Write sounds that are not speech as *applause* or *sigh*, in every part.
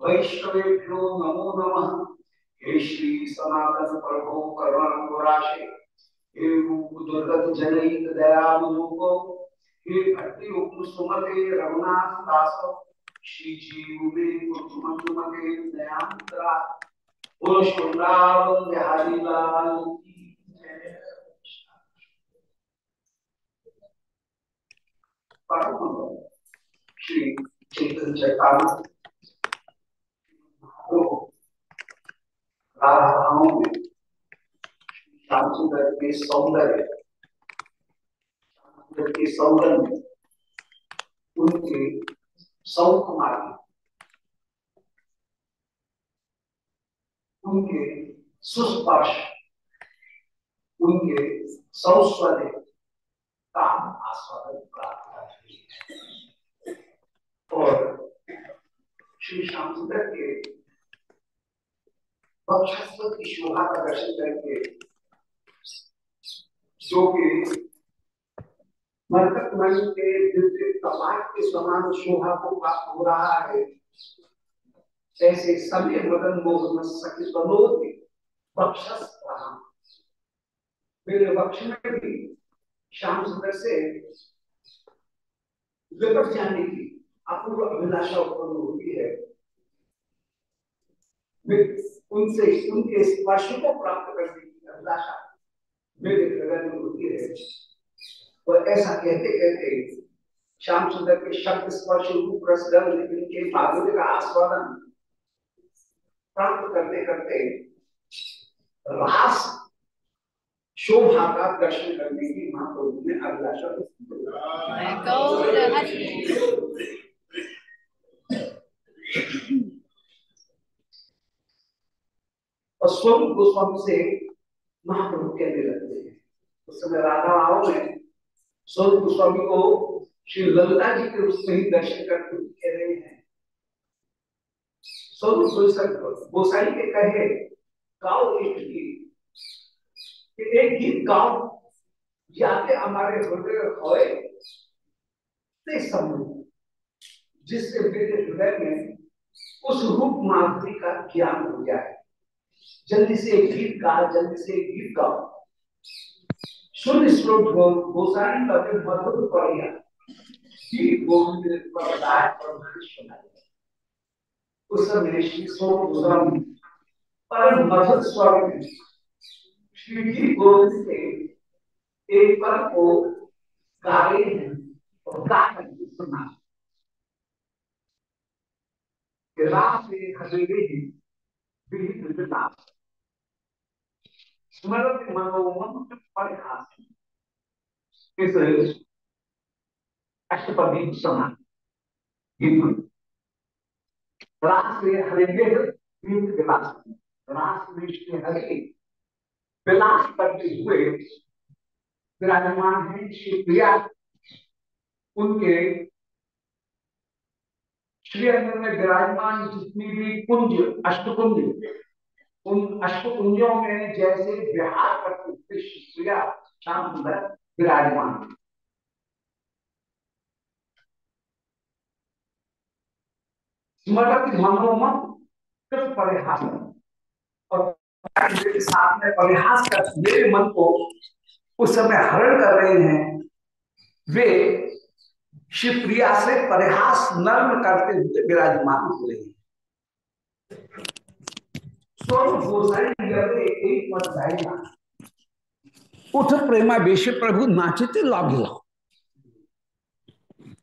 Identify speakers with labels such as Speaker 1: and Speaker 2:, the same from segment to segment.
Speaker 1: वैष्णवेभ्यो नमो नमः। हे श्री सनातन प्रभो करुणाकुराशे, हे रूप दुर्गत जनैक दयावलोको हे भक्ति सुमते रघुनाथ दास, श्री जीव में कुसुमते दयांतरा पुरुष वृंदावन बिहारी लाल की जय श्री चेतन सौंदर्य उनके सौकुमारी उनके सुस्पर्श उनके सौस्वर्य का आस्वादन प्राप्त है और श्री श्याम सुंदर के की शोभा का दर्शन करके जो मन के के समान शोभा को प्राप्त हो रहा है। ऐसे सभी मदन मोहन सखी मेरे वक्ष में भी श्याम सुंदर से लिपट जाने की अपूर्व अभिलाषा उत्पन्न होती है उनसे उनके स्पर्श को प्राप्त करने की अभिलाषा मेरे हृदय में होती है और ऐसा कहते कहते श्याम सुंदर के शब्द स्पर्श रूप रस के माधुर्य का आस्वादन प्राप्त करते करते रास शोभा का दर्शन करने की महाप्रभु ने अभिलाषा और स्वरूप गोस्वामी से महाप्रभु कहने लगते हैं। उस समय राधा राव में स्वरूप गोस्वामी को श्री ललिता जी के रूप में ही दर्शन करते कह रहे हैं। स्वरूप गोसाई के कहे, गाओ एक गीत। एक गीत गाओ, जाके हमारे हृदय होए ते जिससे मेरे हृदय में उस रूप माधुरी का ज्ञान हो जाए। जल्दी से एक गीत गा जल्दी से एक गीत गाओ। सुन श्लोक गोसाई का भी मधुर पड़िया गोविंद उस समय श्री सोम परम मधुर गोविंद से एक को हैं और गा करके सुना हजेरे तीर्थ विलास। रास में हरे विलास करते हुए विराजमान है श्री प्रिया उनके श्री अंदर में विराजमान जितनी भी कुंज, अष्टकुंज उन अष्टकुंजों में जैसे विहार करते शाम सुंदर विराजमान कृत परिहास और साथ में परिहास कर मेरे मन को उस समय हरण कर रहे हैं, वे शिवप्रिया से परिहास नर्म करते हुए विराजमान हो रहे हैं। उठ प्रेमा वेश प्रभु नाचित लागिला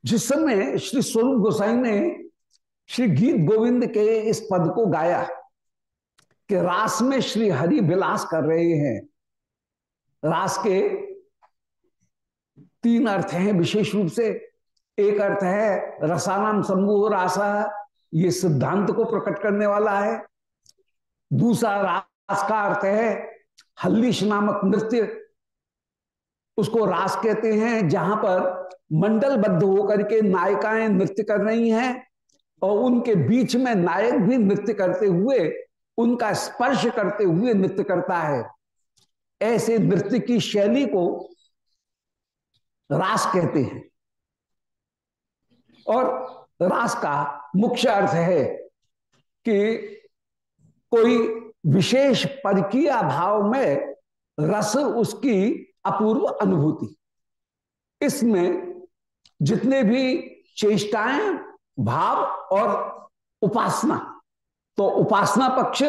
Speaker 1: जिस समय श्री स्वरूप गोसाई ने श्री गीत गोविंद के इस पद को गाया कि रास में श्री हरि विलास कर रहे हैं। रास के
Speaker 2: तीन अर्थ हैं विशेष रूप से। एक अर्थ है रसानाम समूह रासा ये सिद्धांत को प्रकट करने वाला है। दूसरा रास का अर्थ है हल्लीश नामक नृत्य। उसको रास कहते हैं, जहाँ पर मंडलबद्ध होकर के नायिकाएँ नृत्य कर रही हैं और उनके बीच में नायक भी नृत्य करते हुए, उनका स्पर्श करते हुए नृत्य करता है। ऐसे नृत्य की शैली को रास कहते हैं। और रास का मुख्य अर्थ है कि कोई विशेष परकीय भाव में रस उसकी अपूर्व अनुभूति। इसमें जितने भी चेष्टाएँ, भाव और उपासना तो उपासना पक्ष,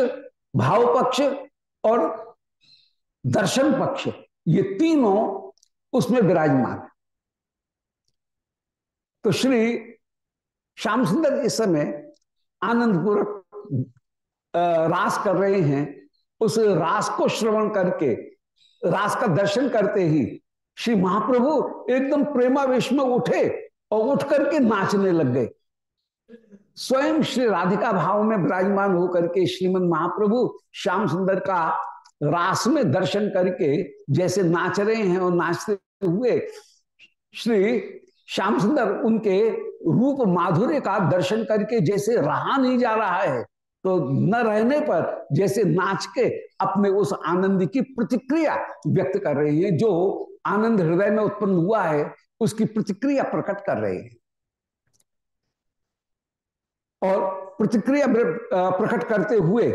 Speaker 2: भाव पक्ष और दर्शन पक्ष, ये तीनों उसमें विराजमान है। तो श्री श्याम सुंदर इस समय आनंदपूर्वक रास कर रहे हैं, उस रास को श्रवण करके, रास का दर्शन करते ही श्री महाप्रभु एकदम प्रेमावेश में उठे और उठ करके नाचने लग गए। स्वयं श्री राधिका भाव में विराजमान होकर के श्रीमद महाप्रभु श्याम सुंदर का रास में दर्शन करके जैसे नाच रहे हैं और नाचते हुए श्री श्याम सुंदर उनके रूप माधुर्य का दर्शन करके जैसे रहा नहीं जा रहा है तो न रहने पर जैसे नाच के अपने उस आनंद की प्रतिक्रिया व्यक्त कर रहे हैं, जो आनंद हृदय में उत्पन्न हुआ है, उसकी प्रतिक्रिया प्रकट कर रहे हैं। और प्रतिक्रिया प्रकट करते हुए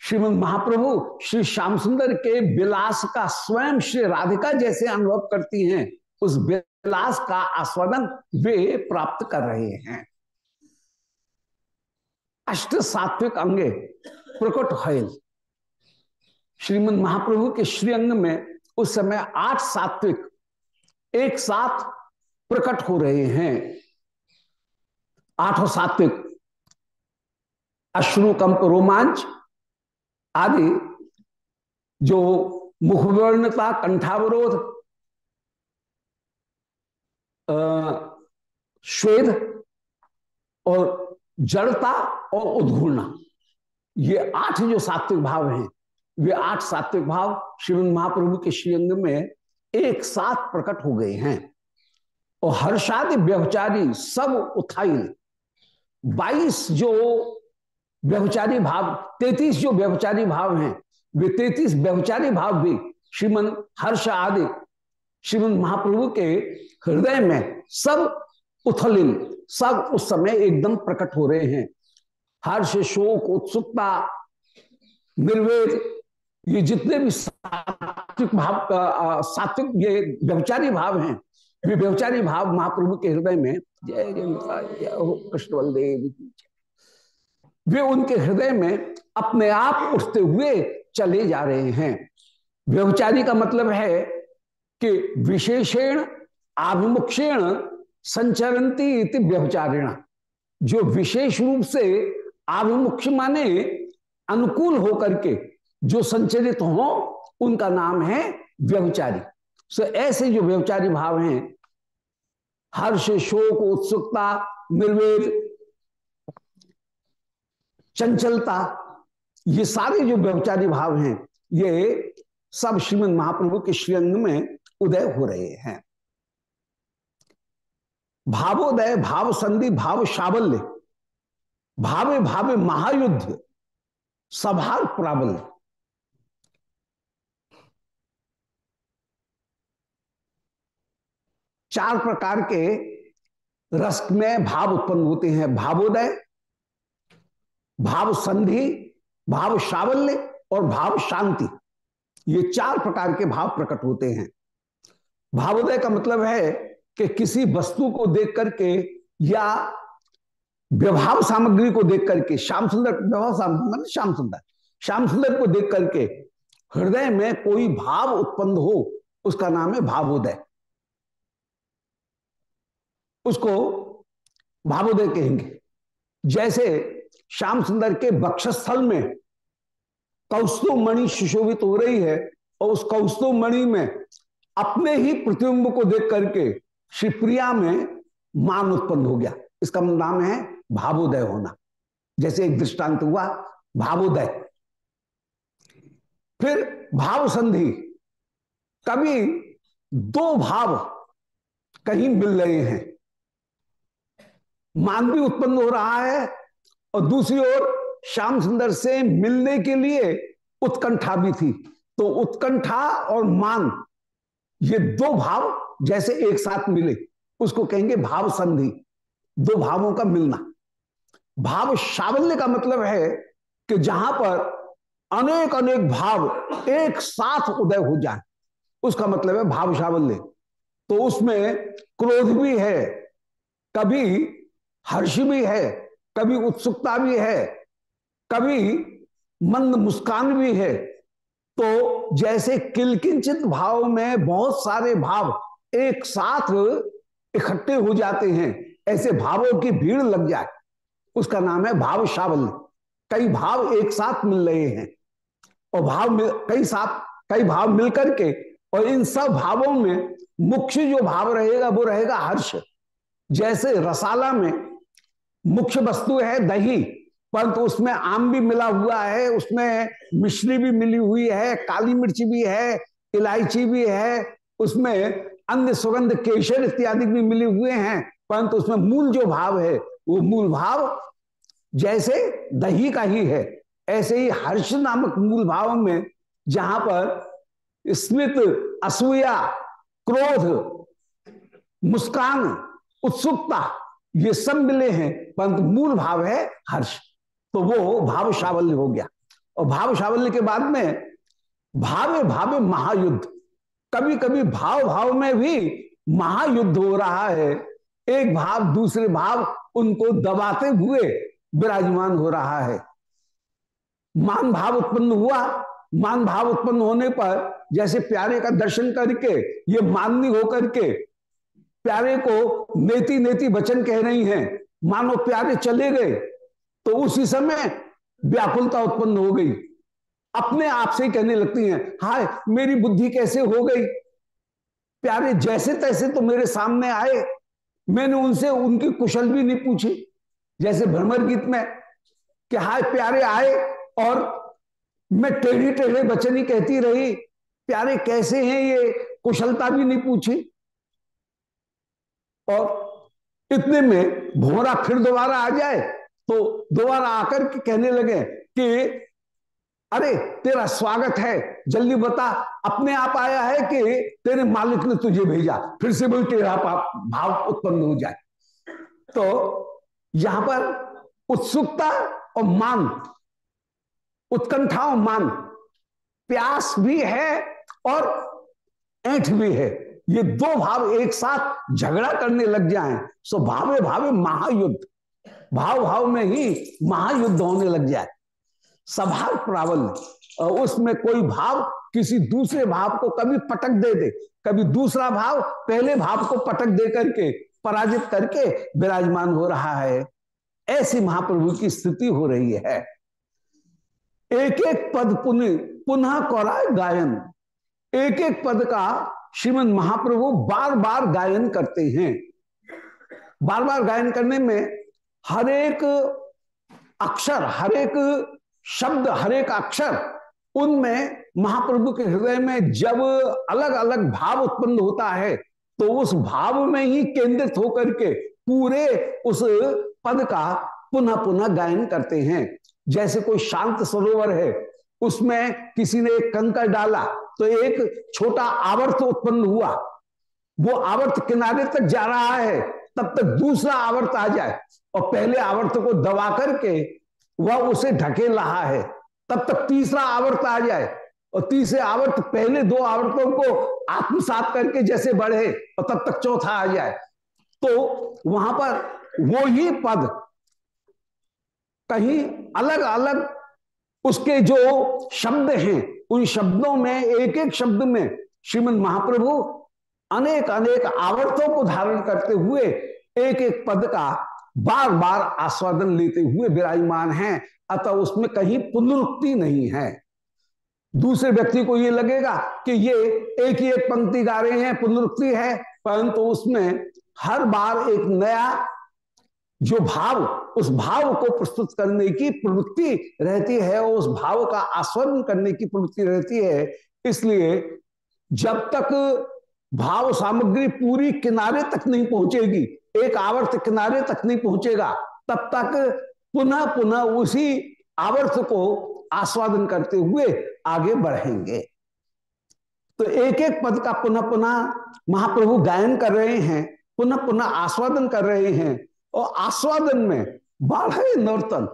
Speaker 2: श्रीमद महाप्रभु श्री श्याम सुंदर के विलास का स्वयं श्री राधिका जैसे अनुभव करती हैं, उस विलास का आस्वादन वे प्राप्त कर रहे हैं। अष्ट सात्विक अंगे प्रकट है श्रीमद महाप्रभु के श्रीअंग में उस समय आठ सात्विक एक साथ प्रकट हो रहे हैं। आठों सात्विक, अश्रुकंप रोमांच आदि, जो मुखवर्णता, कंठावरोध श्वेद और जड़ता और उद्घूर्णा। ये आठ जो सात्विक भाव हैं, वे आठ सात्विक भाव श्रीमंद महाप्रभु के श्रीअंग में एक साथ प्रकट हो गए हैं। और हर्षादि व्यवचारी सब उठाई बाईस जो व्यवचारी भाव, तैतीस जो व्यवचारी भाव हैं, वे तैतीस व्यवचारी भाव भी श्रीमन हर्ष आदि श्रीमंद महाप्रभु के हृदय में सब उथलिन सब उस समय एकदम प्रकट हो रहे हैं। हर्ष शोक उत्सुकता निर्वेद ये जितने भी सात्विक भाव सात्विक ये व्यवचारी भाव हैं वे व्यवचारी भाव महाप्रभु के हृदय में, जय जय कृष्ण बलदेव वे उनके हृदय में अपने आप उठते हुए चले जा रहे हैं। व्यवचारी का मतलब है कि विशेषण आभिमुक्षेण संचरंती व्यवचारिण। जो विशेष रूप से आभिमुख्य माने अनुकूल होकर के जो संचरित हो, उनका नाम है व्यवचारी सो ऐसे जो व्यवचारी भाव हैं, हर्ष, शोक, उत्सुकता, निर्वेद, चंचलता, ये सारे जो व्यवचारी भाव हैं, ये सब श्रीमद महाप्रभु के श्रीअंग में उदय हो रहे हैं। भावोदय भाव संधि भाव शावल्य भावे भावे महायुद्ध, सभार प्राबल्य। चार प्रकार के रस में भाव उत्पन्न होते हैं। भावोदय भाव संधि भाव शावल्य और भाव शांति ये चार प्रकार के भाव प्रकट होते हैं। भावोदय का मतलब है कि किसी वस्तु को देख करके या व्यवहार सामग्री को देख करके, श्याम सुंदर, व्यवहार सामग्री मतलब श्याम सुंदर श्याम सुंदर को देख करके हृदय में कोई भाव उत्पन्न हो, उसका नाम है भावोदय। उसको भावोदय कहेंगे। जैसे श्याम सुंदर के बक्षस्थल में कौस्तु मणि सुशोभित हो रही है, और उस कौस्तु मणि में अपने ही प्रतिबिंब को देख करके श्री प्रिया में मान उत्पन्न हो गया। इसका नाम है भावोदय होना। जैसे एक दृष्टांत हुआ, भावोदय। फिर भाव संधि कभी दो भाव कहीं मिल रहे हैं। मान भी उत्पन्न हो रहा है और दूसरी ओर श्याम सुंदर से मिलने के लिए उत्कंठा भी थी। तो उत्कंठा और मान ये दो भाव जैसे एक साथ मिले, उसको कहेंगे भाव संधि दो भावों का मिलना। भाव शावल्य का मतलब है कि जहाँ पर अनेक अनेक भाव एक साथ उदय हो जाए। उसका मतलब है भाव शावल्य। तो उसमें क्रोध भी है, कभी हर्ष भी है, कभी उत्सुकता भी है, कभी मंद मुस्कान भी है। तो जैसे किलकिंचित भाव में बहुत सारे भाव एक साथ इकट्ठे हो जाते हैं, ऐसे भावों की भीड़ लग जाए। उसका नाम है भाव शावल्य कई भाव एक साथ मिल रहे हैं और भाव मिल, कई साथ, कई भाव मिलकर के और इन सब भावों में मुख्य जो भाव रहेगा, वो रहेगा हर्ष। जैसे रसाला में मुख्य वस्तु है दही, परंतु तो उसमें आम भी मिला हुआ है, उसमें मिश्री भी मिली हुई है, काली मिर्च भी है, इलायची भी है, उसमें अन्य सुगंध केशर इत्यादि भी मिले हुए हैं, परंतु उसमें मूल जो भाव है वो मूल भाव जैसे दही का ही है। ऐसे ही हर्ष नामक मूल भाव में जहाँ पर स्मित, असूया, क्रोध, मुस्कान, उत्सुकता, ये सब मिले हैं, परंतु मूल भाव है हर्ष। तो वो भाव सावल्य हो गया। और भाव सावल्य के बाद में भावे भावे महायुद्ध। कभी कभी भाव भाव में भी महायुद्ध हो रहा है। एक भाव, दूसरे भाव उनको दबाते हुए विराजमान हो रहा है। मान भाव उत्पन्न हुआ। मान भाव उत्पन्न होने पर जैसे प्यारे का दर्शन करके, ये माननी होकर के प्यारे को नेति नेति वचन कह रही हैं, मानो प्यारे चले गए तो उसी समय व्याकुलता उत्पन्न हो गई। अपने आप से ही कहने लगती हैं, हाय, मेरी बुद्धि कैसे हो गई? प्यारे जैसे तैसे तो मेरे सामने आए मैंने उनसे, उनकी कुशल भी नहीं पूछी। जैसे भ्रमर गीत में कि हाय प्यारे आए और मैं टेढ़ी, टेढ़े बचन ही कहती रही, प्यारे कैसे हैं ये? कुशलता भी नहीं पूछी। और इतने में भोरा फिर दोबारा आ जाए तो दोबारा आकर के कहने लगे कि अरे, तेरा स्वागत है। जल्दी बता, अपने आप आया है कि तेरे मालिक ने तुझे भेजा? फिर से बोल, तेरा भाव उत्पन्न हो जाए। तो यहाँ पर उत्सुकता और मान उत्कंठा और मान, प्यास भी है और ऐठ भी है। ये दो भाव एक साथ झगड़ा करने लग जाएँ, सो भावे भावे महायुद्ध भाव भाव में ही महायुद्ध होने लग जाए। स्वभाव प्राबल्य। उसमें कोई भाव किसी दूसरे भाव को कभी पटक दे दे। कभी दूसरा भाव पहले भाव को पटक दे करके, पराजित करके विराजमान हो रहा है। ऐसी महाप्रभु की स्थिति हो रही है। एक एक पद पुनः पुनः कौरा गायन। एक एक पद का श्रीमद महाप्रभु बार बार गायन करते हैं। बार बार गायन करने में हर एक अक्षर, हर एक शब्द हर एक अक्षर उनमें महाप्रभु के हृदय में जब अलग अलग भाव उत्पन्न होता है तो उस भाव में ही केंद्रित होकर के पूरे उस पद का पुनः पुनः गायन करते हैं। जैसे कोई शांत सरोवर है, उसमें किसी ने एक कंकर डाला तो एक छोटा आवर्त उत्पन्न हुआ। वो आवर्त किनारे तक जा रहा है, तब तक दूसरा आवर्त आ जाए और पहले आवर्त को दबा करके वह उसे ढकेल रहा है। तब तक तीसरा आवर्त आ जाए और तीसरे आवर्त पहले दो आवर्तों को आत्मसात करके जैसे बढ़े और तब तक चौथा आ जाए। तो वहाँ पर वो ही पद कहीं अलग अलग उसके जो शब्द हैं, उन शब्दों में एक एक शब्द में श्रीमद महाप्रभु अनेक अनेक आवर्तों को धारण करते हुए एक एक पद का बार बार आस्वादन लेते हुए विराजमान हैं, अतः उसमें कहीं पुनरुक्ति नहीं है। दूसरे व्यक्ति को ये लगेगा कि ये एक ही एक पंक्ति गा रहे हैं, पुनरुक्ति है, परंतु तो उसमें हर बार एक नया जो भाव, उस भाव को प्रस्तुत करने की प्रवृत्ति रहती है और उस भाव का आस्वादन करने की प्रवृत्ति रहती है। इसलिए जब तक भाव सामग्री पूरी किनारे तक नहीं पहुंचेगी एक आवर्त किनारे तक नहीं पहुंचेगा, तब तक पुनः पुनः उसी आवर्त को आस्वादन करते हुए आगे बढ़ेंगे। तो एक एक पद का पुनः पुनः महाप्रभु गायन कर रहे हैं, पुनः पुनः आस्वादन कर रहे हैं, और आस्वादन में बाढ़ नर्तन।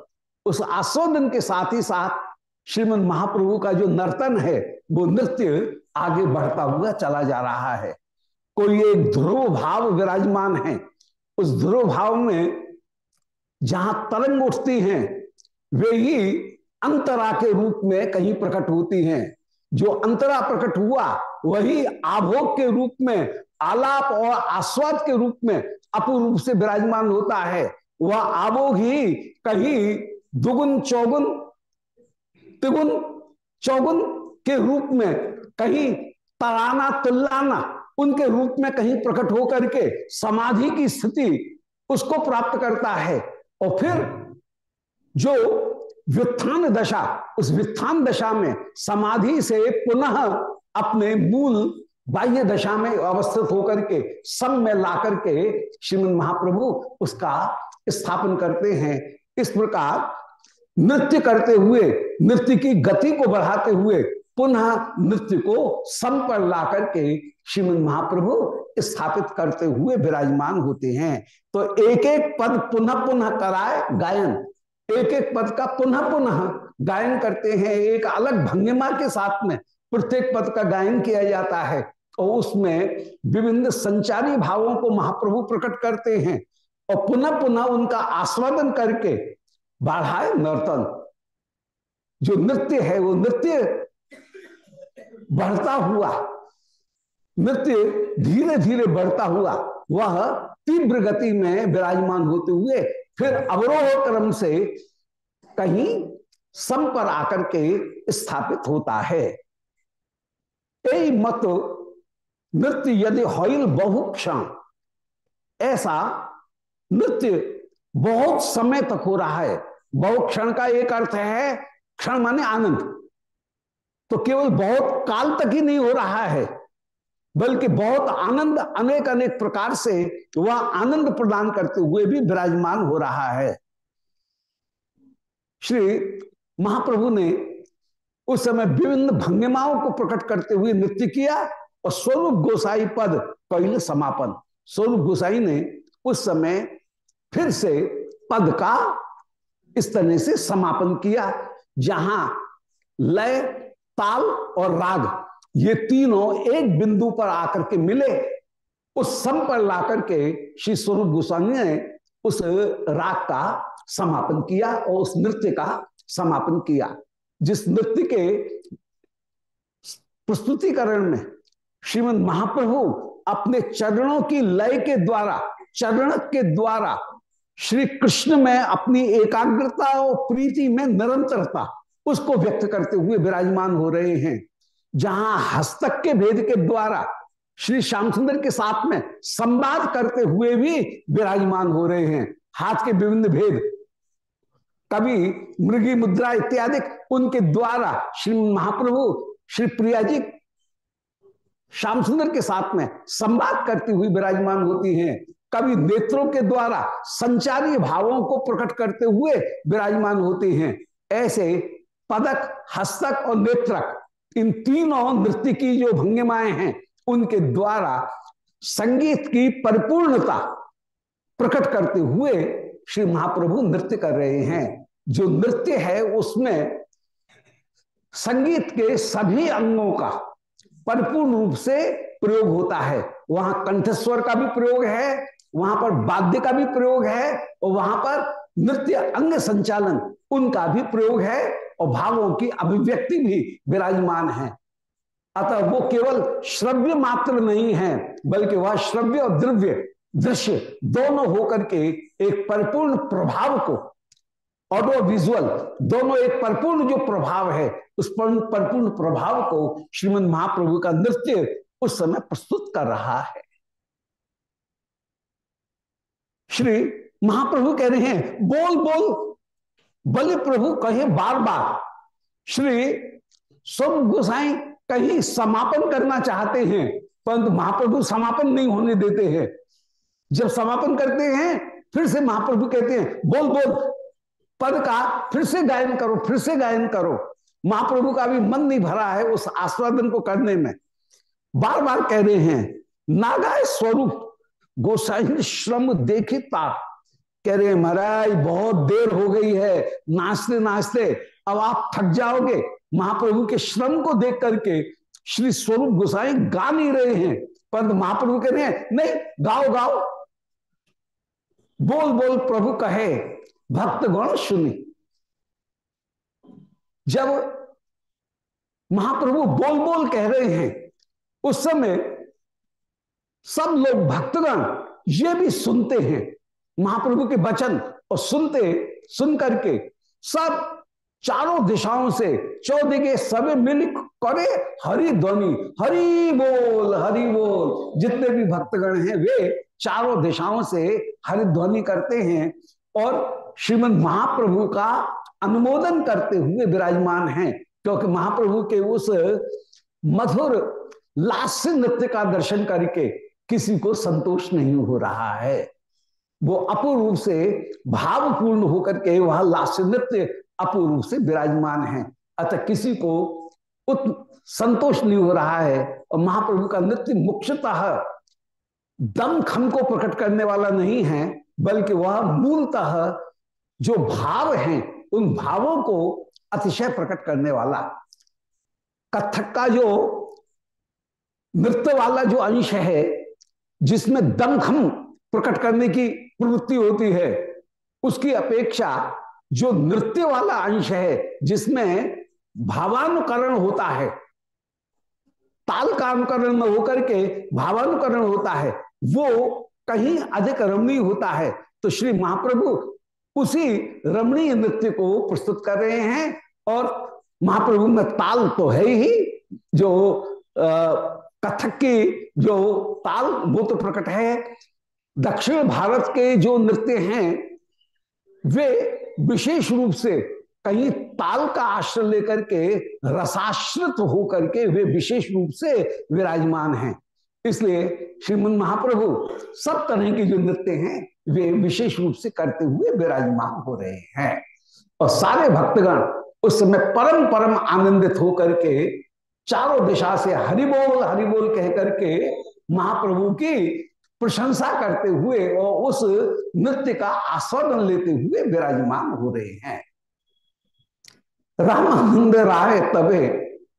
Speaker 2: उस आस्वादन के साथ ही साथ श्रीमद महाप्रभु का जो नर्तन है, वो नृत्य आगे बढ़ता हुआ चला जा रहा है। कोई एक ध्रुव भाव विराजमान है उस ध्रुव भाव में जहाँ तरंग उठती हैं, वे ही अंतरा के रूप में कहीं प्रकट होती हैं। जो अंतरा प्रकट हुआ, वही आभोग के रूप में, आलाप और आस्वाद के रूप में अपूर्ण रूप से विराजमान होता है। वह आभोग ही कहीं दुगुन चौगुन, तिगुन चौगुन के रूप में कहीं तराना तुल्लाना उनके रूप में कहीं प्रकट होकर के समाधि की स्थिति उसको प्राप्त करता है। और फिर जो व्युत्थान दशा, उस व्युत्थान दशा में समाधि से पुनः अपने मूल बाह्य दशा में अवस्थित होकर के सब में ला करके श्रीमद महाप्रभु उसका स्थापन करते हैं। इस प्रकार नृत्य करते हुए, नृत्य की गति को बढ़ाते हुए पुनः नृत्य को सम पर ला करके श्रीमद महाप्रभु स्थापित करते हुए विराजमान होते हैं। तो एक एक पद पुनः पुनः कराए गायन। एक एक पद का पुनः पुनः गायन करते हैं। एक अलग भंगिमा के साथ में प्रत्येक पद का गायन किया जाता है। और उसमें विभिन्न संचारी भावों को महाप्रभु प्रकट करते हैं और पुनः पुनः उनका आस्वादन करके बढ़ाए नर्तन। जो नृत्य है, वो नृत्य बढ़ता हुआ, नृत्य धीरे धीरे बढ़ता हुआ, वह तीव्र गति में विराजमान होते हुए फिर अवरोह क्रम से कहीं सम पर आकर के स्थापित होता है। यही मत, नृत्य यदि हॉइल बहु क्षण ऐसा नृत्य बहुत समय तक हो रहा है। बहु क्षण का एक अर्थ है क्षण माने आनंद। तो केवल बहुत काल तक ही नहीं हो रहा है, बल्कि बहुत आनंद अनेक अनेक प्रकार से वह आनंद प्रदान करते हुए भी विराजमान हो रहा है। श्री महाप्रभु ने उस समय विभिन्न भंगिमाओं को प्रकट करते हुए नृत्य किया और स्वरूप गोसाई पद पहले समापन। स्वरूप गोसाई ने उस समय फिर से पद का इस तरह से समापन किया, जहाँ लय ताल और राग, ये तीनों एक बिंदु पर आकर के मिले, उस सम पर ला करके श्री स्वरूप गोस्वामी ने उस राग का समापन किया और उस नृत्य का समापन किया। जिस नृत्य के प्रस्तुतिकरण में श्रीमद महाप्रभु अपने चरणों की लय के द्वारा चरण के द्वारा श्री कृष्ण में अपनी एकाग्रता और प्रीति में निरंतरता उसको व्यक्त करते हुए विराजमान हो रहे हैं। जहाँ हस्तक के भेद के द्वारा श्री श्याम सुंदर के साथ में संवाद करते हुए भी विराजमान हो रहे हैं। हाथ के विभिन्न भेद कभी मृगी मुद्रा इत्यादि उनके द्वारा श्री महाप्रभु, श्री प्रिया जी श्याम सुंदर के साथ में संवाद करती हुई विराजमान होती हैं। कभी नेत्रों के द्वारा संचारी भावों को प्रकट करते हुए विराजमान होते हैं। ऐसे पदक, हस्तक और नेत्रक, इन तीनों नृत्य की जो भंगिमाएँ हैं, उनके द्वारा संगीत की परिपूर्णता प्रकट करते हुए श्री महाप्रभु नृत्य कर रहे हैं। जो नृत्य है, उसमें संगीत के सभी अंगों का परिपूर्ण रूप से प्रयोग होता है। वहाँ कंठस्वर का भी प्रयोग है, वहाँ पर वाद्य का भी प्रयोग है, और वहाँ पर नृत्य अंग संचालन, उनका भी प्रयोग है। और भावों की अभिव्यक्ति भी विराजमान है। अतः वो केवल श्रव्य मात्र नहीं है, बल्कि वह श्रव्य और द्रव्य दृश्य दोनों होकर के एक परिपूर्ण प्रभाव को ऑडियो विजुअल दोनों एक परिपूर्ण जो प्रभाव है, उस परिपूर्ण प्रभाव को श्रीमद महाप्रभु का नृत्य उस समय प्रस्तुत कर रहा है। श्री महाप्रभु कह रहे हैं, बोल बोल बलि प्रभु कहे बार बार श्री सब गोसाई कहीं समापन करना चाहते हैं, परंतु महाप्रभु समापन नहीं होने देते हैं। जब समापन करते हैं, फिर से महाप्रभु कहते हैं, बोल बोल, पद का फिर से गायन करो, फिर से गायन करो। महाप्रभु का भी मन नहीं भरा है उस आस्वादन को करने में। बार बार कह रहे हैं, नागाय स्वरूप, गोसाई श्रम देखिता कह रहे महाराज, बहुत देर हो गई है नाचते नाचते अब आप थक जाओगे। महाप्रभु के श्रम को देख करके श्री स्वरूप गोसाई गा नहीं रहे हैं, परंतु महाप्रभु कह रहे हैं, नहीं, गाओ गाओ। बोल बोल प्रभु कहे भक्त गण सुनी। जब महाप्रभु बोल बोल कह रहे हैं, उस समय सब लोग भक्तगण ये भी सुनते हैं महाप्रभु के वचन और सुनते, सुन करके सब चारों दिशाओं से चौदह के सब मिल करे हरि ध्वनि, हरि बोल हरि बोल। जितने भी भक्तगण हैं, वे चारों दिशाओं से हरि ध्वनि करते हैं और श्रीमद महाप्रभु का अनुमोदन करते हुए विराजमान हैं, क्योंकि महाप्रभु के उस मधुर, लास्य नृत्य का दर्शन करके किसी को संतोष नहीं हो रहा है। वो अपूर्व रूप से भावपूर्ण होकर के वह लास्य नृत्य अपूर्व रूप से विराजमान है। अतः किसी को संतोष नहीं हो रहा है और महाप्रभु का नृत्य मुख्यतः दम खम को प्रकट करने वाला नहीं है, बल्कि वह मूलतः जो भाव हैं, उन भावों को अतिशय प्रकट करने वाला। कथक का जो नृत्य वाला जो अंश है, जिसमें दमखम प्रकट करने की प्रवृत्ति होती है। उसकी अपेक्षा जो नृत्य वाला अंश है, जिसमें भावानुकरण होता है ताल का अनुकरण में होकर के भावानुकरण होता है, वो कहीं अधिक रमणीय होता है। तो श्री महाप्रभु उसी रमणीय नृत्य को प्रस्तुत कर रहे हैं और महाप्रभु में ताल तो है ही, जो कथक की जो ताल वो तो प्रकट है दक्षिण भारत के जो नृत्य हैं, वे विशेष रूप से कहीं ताल का आश्रय लेकर के, रसाश्रित होकर के वे विशेष रूप से विराजमान हैं। इसलिए श्रीमद महाप्रभु सब तरह के जो नृत्य हैं, वे विशेष रूप से करते हुए विराजमान हो रहे हैं। और सारे भक्तगण उस समय परम परम आनंदित होकर के, चारों दिशा से हरिबोल हरिबोल कह करके महाप्रभु की प्रशंसा करते हुए और उस नृत्य का आस्वादन लेते हुए विराजमान हो रहे हैं। रामानंद राय तबे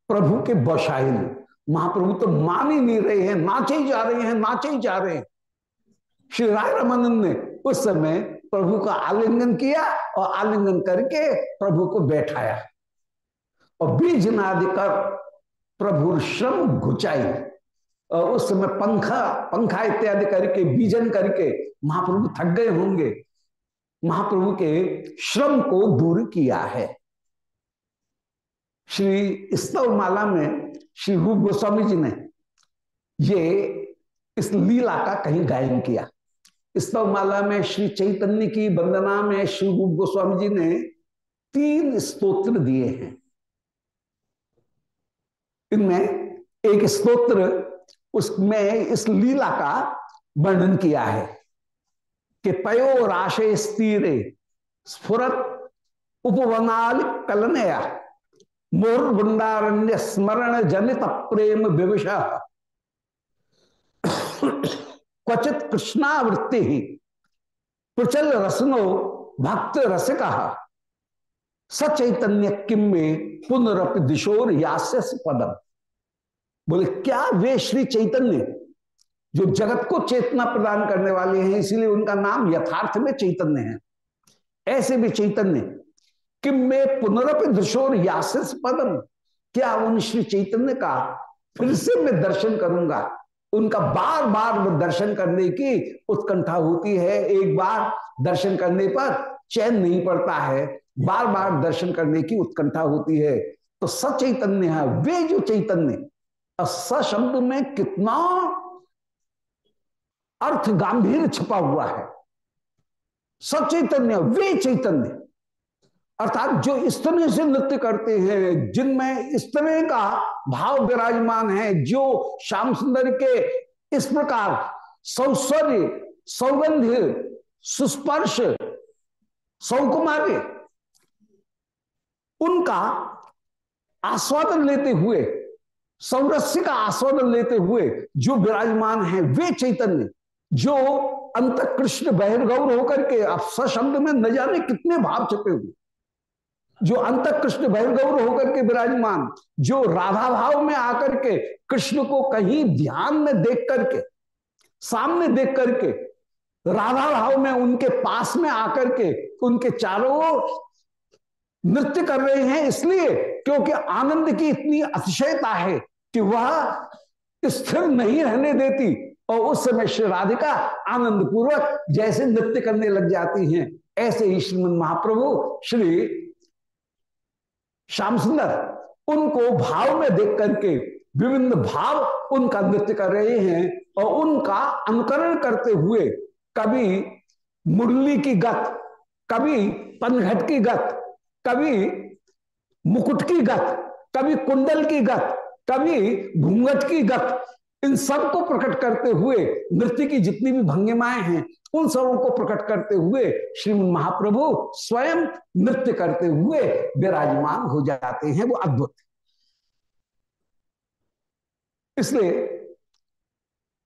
Speaker 2: प्रभु के बशाइल महाप्रभु तो मान ही नहीं रहे हैं, नाचे ही जा रहे हैं, नाचे ही जा रहे हैं। श्री राय रामानंद ने उस समय प्रभु का आलिंगन किया और आलिंगन करके प्रभु को बैठाया। और बीज नाद कर प्रभु श्रम घुचाई। उस समय पंखा पंखा इत्यादि करके, बीजन करके महाप्रभु थक गए होंगे। महाप्रभु के श्रम को दूर किया है। श्री स्तव माला में श्री रूप गोस्वामी जी ने ये इस लीला का कहीं गायन किया। स्तव माला में श्री चैतन्य की वंदना में श्री रूप गोस्वामी जी ने तीन स्तोत्र दिए हैं। इनमें एक स्तोत्र उसमें इस लीला का वर्णन किया है कि पयो राशे स्थिर स्फुरत उपवनाल कलनया मोर स्मरण जनित प्रेम विविश। क्वचित कृष्णावृत्ति ही प्रचल रसनो भक्त रसिका, सचैतन्य किम में पुनरप दिशोर यास्य पदम बोले, क्या वे श्री चैतन्य, जो जगत को चेतना प्रदान करने वाले हैं, इसीलिए उनका नाम यथार्थ में चैतन्य है? ऐसे भी चैतन्य, कि मैं पुनरअप दृशोर यासिस पदम, क्या उन श्री चैतन्य का फिर से मैं दर्शन करूँगा? उनका बार बार दर्शन करने की उत्कंठा होती है। एक बार दर्शन करने पर चैन नहीं पड़ता है। बार बार दर्शन करने की उत्कंठा होती है। तो सचैतन्य है, वे जो चैतन्य स शब्द में कितना अर्थ गांधीर छपा हुआ है। सचैतन्य वे चैतन्य अर्थात जो इस तरह से नृत्य करते हैं, जिनमें इस तरह का भाव विराजमान है, जो श्याम सुंदर के इस प्रकार सौश्वर्य सौगंध, सुस्पर्श, सौकुमार्य, उनका आस्वादन लेते हुए सौरस्य का आस्वादन लेते हुए जो विराजमान है, वे चैतन्य, जो अंत कृष्ण बहिर्गौर होकर के आप सशब्द में न जाने कितने भाव छपे हुए। जो अंत कृष्ण बहिर्गौर होकर के विराजमान, जो राधा भाव में आकर के कृष्ण को कहीं ध्यान में देख करके, सामने देख करके, राधा भाव में उनके पास में आकर के, उनके चारों नृत्य कर रहे हैं इसलिए क्योंकि आनंद की इतनी अतिशयता है कि वह स्थिर नहीं रहने देती और उस समय श्री राधिका आनंद पूर्वक जैसे नृत्य करने लग जाती हैं। ऐसे ही श्रीमद महाप्रभु, श्री श्याम सुंदर, उनको भाव में देख करके विभिन्न भाव उनका नृत्य कर रहे हैं और उनका अनुकरण करते हुए कभी मुरली की गत, कभी पनघट की गत कभी मुकुट की गत, कभी कुंडल की गत, कभी घूंघट की गत, इन सबको प्रकट करते हुए, नृत्य की जितनी भी भंगिमाएँ हैं, उन सबों को प्रकट करते हुए श्रीमद महाप्रभु स्वयं नृत्य करते हुए विराजमान हो जाते हैं, वो अद्भुत। इसलिए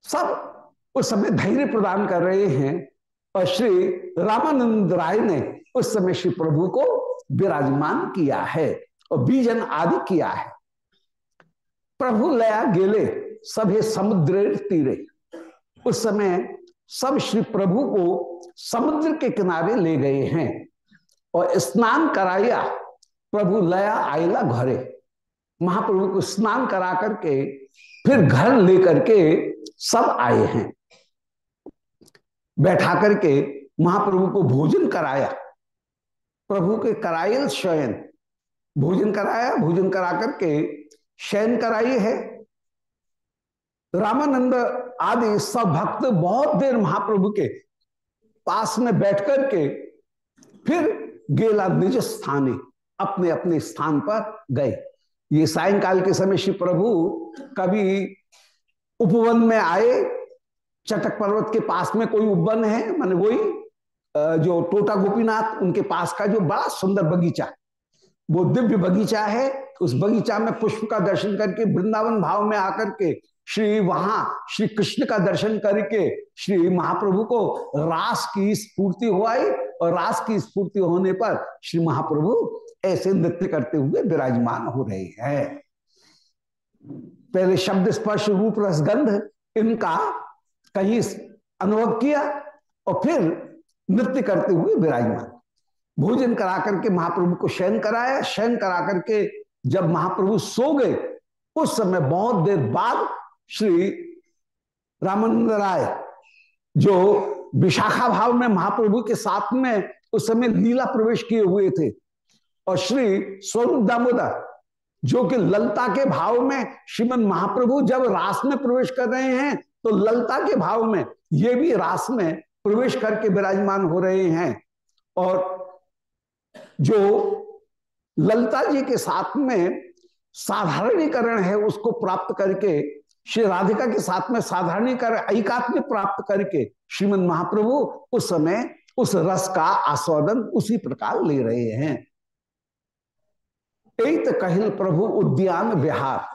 Speaker 2: सब उस समय धैर्य प्रदान कर रहे हैं, और श्री रामानंद राय ने उस समय श्री प्रभु को विराजमान किया है और बीजन आदि किया है। प्रभु लया गेले, सभी समुद्र तीरे। उस समय सब श्री प्रभु को समुद्र के किनारे ले गए हैं और स्नान कराया। प्रभु लया आयला घरे। महाप्रभु को स्नान करा करके फिर घर लेकर के सब आए हैं। बैठा करके महाप्रभु को भोजन कराया। प्रभु के करायल शयन। भोजन कराया, भोजन करा करके शयन कराई है। रामानंद आदि सब भक्त बहुत देर महाप्रभु के पास में बैठ करके फिर गेला निज स्थाने अपने अपने स्थान पर गए। ये सायंकाल के समय श्री प्रभु कभी उपवन में आए। चटक पर्वत के पास में कोई उपवन है? माने वही जो टोटा गोपीनाथ, उनके पास का जो बड़ा सुंदर बगीचा, वो दिव्य बगीचा है उस बगीचा में पुष्प का दर्शन करके, वृंदावन भाव में आकर के, श्री वहाँ, श्री कृष्ण का दर्शन करके, श्री महाप्रभु को रास की स्फूर्ति हुआई, और रास की स्फूर्ति होने पर श्री महाप्रभु ऐसे नृत्य करते हुए विराजमान हो रहे हैं। पहले शब्द स्पर्श रूप रसगंध, इनका कहीं अनुभव किया, और फिर नृत्य करते हुए विराजमान। भोजन करा करके महाप्रभु को शयन कराया। शयन करा करके जब महाप्रभु सो गए, उस समय बहुत देर बाद श्री रामानंद राय, जो विशाखा भाव में महाप्रभु के साथ में उस समय लीला प्रवेश किए हुए थे, और श्री स्वरूप दामोदर, जो कि ललता के भाव में श्रीमन महाप्रभु जब रास में प्रवेश कर रहे हैं तो ललता के भाव में, ये भी रास में प्रवेश करके विराजमान हो रहे हैं और जो ललता जी के साथ में साधारणीकरण है, उसको प्राप्त करके, श्री राधिका के साथ में साधारणीकरण एकात्म प्राप्त करके श्रीमद महाप्रभु उस समय उस रस का आस्वादन उसी प्रकार ले रहे हैं। एक कहिल प्रभु उद्यान विहार।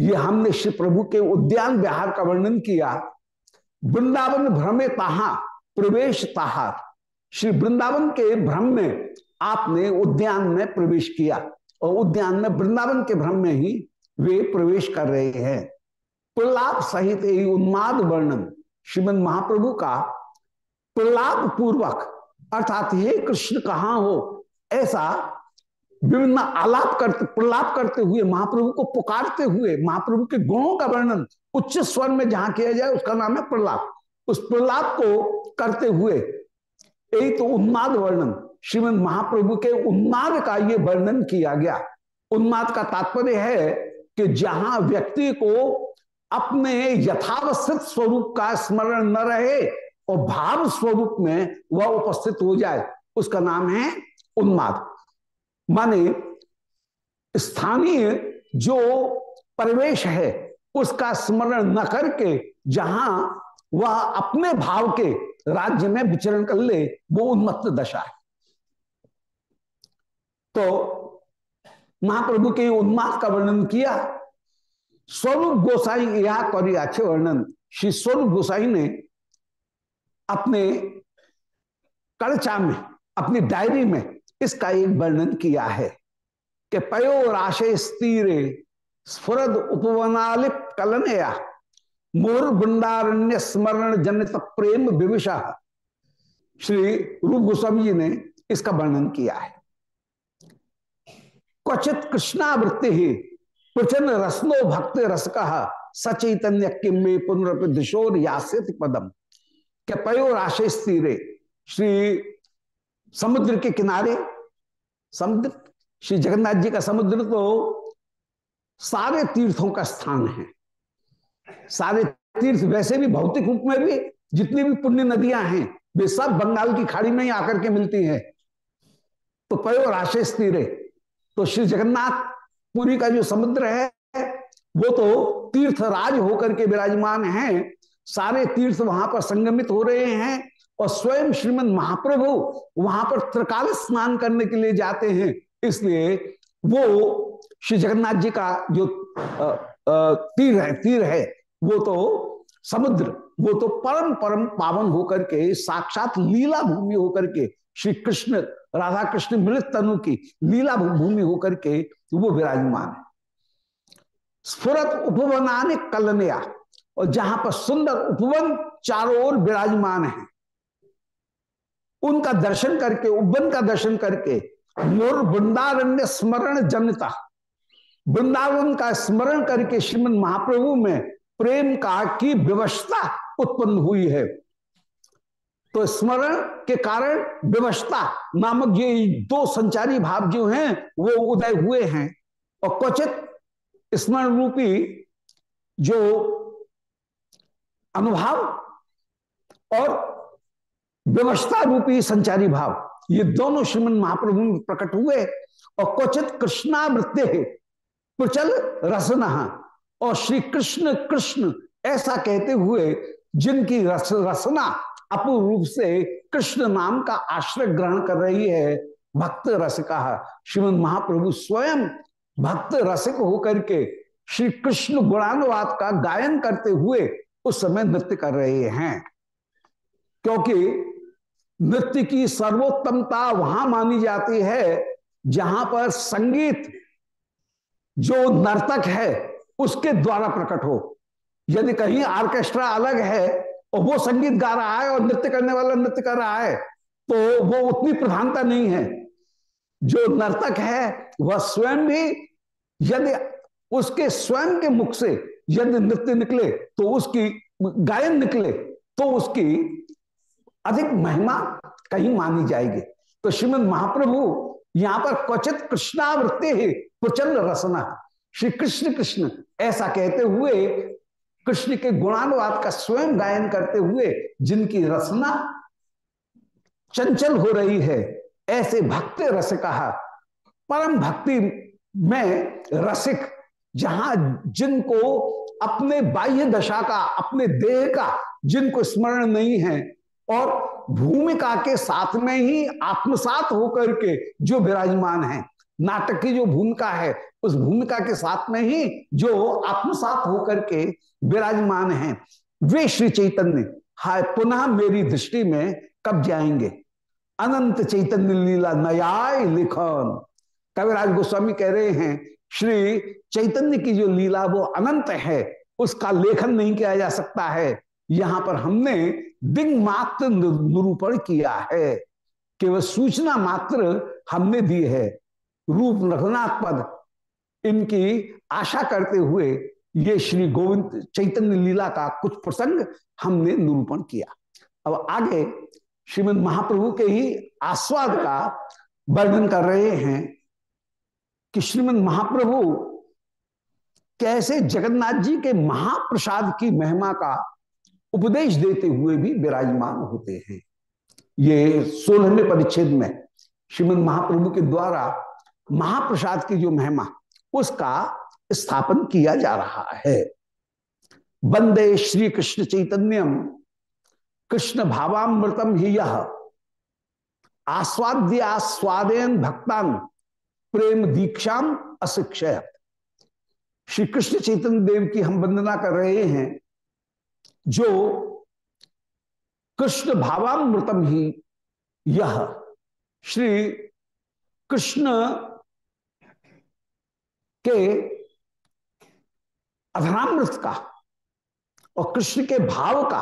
Speaker 2: ये हमने श्री प्रभु के उद्यान विहार का वर्णन किया। वृंदावन भ्रमे ताहा। प्रवेश ताहार श्री वृंदावन के भ्रम में आपने उद्यान में प्रवेश किया और उद्यान में वृंदावन के भ्रम में ही वे प्रवेश कर रहे हैं। प्रलाप सहित उन्माद वर्णन श्रीमद महाप्रभु का प्रलाप पूर्वक अर्थात हे कृष्ण कहाँ हो, ऐसा विभिन्न आलाप करते, प्रलाप करते हुए, महाप्रभु को पुकारते हुए, महाप्रभु के गुणों का वर्णन उच्च स्वर में जहाँ किया जाए उसका नाम है प्रलाप। उस प्रलाप को करते हुए यही तो उन्माद वर्णन, श्रीमद महाप्रभु के उन्माद का ये वर्णन किया गया। उन्माद का तात्पर्य है कि जहाँ व्यक्ति को अपने यथावस्थित स्वरूप का स्मरण न रहे और भाव स्वरूप में वह उपस्थित हो जाए, उसका नाम है उन्माद। माने स्थानीय जो परिवेश है, उसका स्मरण न करके जहाँ वह अपने भाव के राज्य में विचरण कर ले, वो उन्मत्त दशा है। तो महाप्रभु के उन्माद का वर्णन किया। स्वरूप गोसाई यह करी अच्छे वर्णन। श्री स्वरूप गोसाई ने अपने कड़चा में, अपनी डायरी में इसका एक वर्णन किया है कि पयो राशे स्तीरे स्फुरद उपवनालिप कलनया। मोर गुंडारण्य स्मरण जनित प्रेम विविशा श्री रूप गोस्वामी जी ने इसका वर्णन किया है। क्वचित कृष्णावृत्ति ही प्रचन्न रसनो भक्त रस कहा सचैतन्य किम में पुनरपि दिशोर यासित पदम। क्या पयो राशे स्थिर। श्री समुद्र के किनारे, समुद्र, श्री जगन्नाथ जी का समुद्र तो सारे तीर्थों का स्थान है। सारे तीर्थ वैसे भी भौतिक रूप में भी जितनी भी पुण्य नदियाँ हैं, वे सब बंगाल की खाड़ी में ही आकर के मिलती हैं। तो पयो राशे स्थिर। तो श्री जगन्नाथ, पुरी का जो समुद्र है, वो तो तीर्थ राज होकर के विराजमान है। सारे तीर्थ वहाँ पर संगमित हो रहे हैं और स्वयं श्रीमद महाप्रभु वहाँ पर त्रिकाल स्नान करने के लिए जाते हैं। इसलिए वो श्री जगन्नाथ जी का जो तीर है तीर है वो तो समुद्र, वो तो परम परम पावन होकर के, साक्षात लीला भूमि होकर के, श्री कृष्ण, राधा कृष्ण मृत तनु की लीला भूमि होकर के वो विराजमान है। स्फुरत उपवनाने कलनया और जहाँ पर सुंदर उपवन चारों ओर विराजमान है। उनका दर्शन करके, उपवन का दर्शन करके, मोर वृंदारण्य स्मरण जनता। वृंदावन का स्मरण करके श्रीमद महाप्रभु में प्रेम का की व्यवस्था उत्पन्न हुई है। तो स्मरण के कारण व्यवस्था नामक ये दो संचारी भाव जो हैं, वो उदय हुए हैं। और क्वचित स्मरण रूपी जो अनुभाव और व्यवस्था रूपी संचारी भाव, ये दोनों श्रीमन महाप्रभु प्रकट हुए। और क्वचित कृष्णावृत्य प्रचल रसना और श्री कृष्ण कृष्ण ऐसा कहते हुए जिनकी रस, रसना अपूर्व रूप से कृष्ण नाम का आश्रय ग्रहण कर रही है, भक्त रसिका, श्रीमद महाप्रभु स्वयं भक्त रसिक होकर के श्री कृष्ण गुणानुवाद का गायन करते हुए उस समय नृत्य कर रहे हैं। क्योंकि नृत्य की सर्वोत्तमता वहाँ मानी जाती है जहाँ पर संगीत जो नर्तक है उसके द्वारा प्रकट हो। यदि कहीं ऑर्केस्ट्रा अलग है और वो संगीत गा रहा है और नृत्य करने वाला नृत्य कर रहा है तो वो उतनी प्रधानता नहीं है। जो नर्तक है, वह स्वयं भी यदि उसके स्वयं के मुख से यदि नृत्य निकले तो उसकी गायन निकले तो उसकी अधिक महिमा कहीं मानी जाएगी। तो श्रीमद महाप्रभु, यहाँ पर क्वचित कृष्णावृत्ति ही प्रचंड रसना श्री कृष्ण। कृष्ण ऐसा कहते हुए, कृष्ण के गुणानुवाद का स्वयं गायन करते हुए, जिनकी रसना चंचल हो रही है, ऐसे भक्त रस कहा परम भक्ति में रसिक, जहाँ जिनको अपने बाह्य दशा का, अपने देह का जिनको स्मरण नहीं है, और भूमिका के साथ में ही आत्मसात होकर के जो विराजमान है। नाटक की जो भूमिका है उस भूमिका के साथ में ही जो आत्मसात होकर के विराजमान है, वे श्री चैतन्य। हाय, पुनः मेरी दृष्टि में कब जाएँगे? अनंत चैतन्य लीला नयाय लिखन। कविराज गोस्वामी कह रहे हैं, श्री चैतन्य की जो लीला, वो अनंत है, उसका लेखन नहीं किया जा सकता है। यहाँ पर हमने दिंग मात्र निरूपण किया है। केवल सूचना मात्र हमने दी है। रूप रघुनाथ पद इनकी आशा करते हुए ये श्री गोविंद चैतन्य लीला का कुछ प्रसंग हमने निरूपण किया। अब आगे श्रीमद महाप्रभु के ही आस्वाद का वर्णन कर रहे हैं कि श्रीमद महाप्रभु कैसे जगन्नाथ जी के महाप्रसाद की महिमा का उपदेश देते हुए भी विराजमान होते हैं। ये सोलहवें परिच्छेद में श्रीमद महाप्रभु के द्वारा महाप्रसाद की जो महिमा उसका स्थापन किया जा रहा है। वंदे श्री कृष्ण चैतन्यम, कृष्ण भावामृतम ही यह आस्वाद्य आस्वादेन भक्तान, प्रेम दीक्षा अशिक्षय। श्री कृष्ण चैतन्य देव की हम वंदना कर रहे हैं, जो कृष्ण भावामृतम ही यह श्री कृष्ण के अधरामृत का और कृष्ण के भाव का,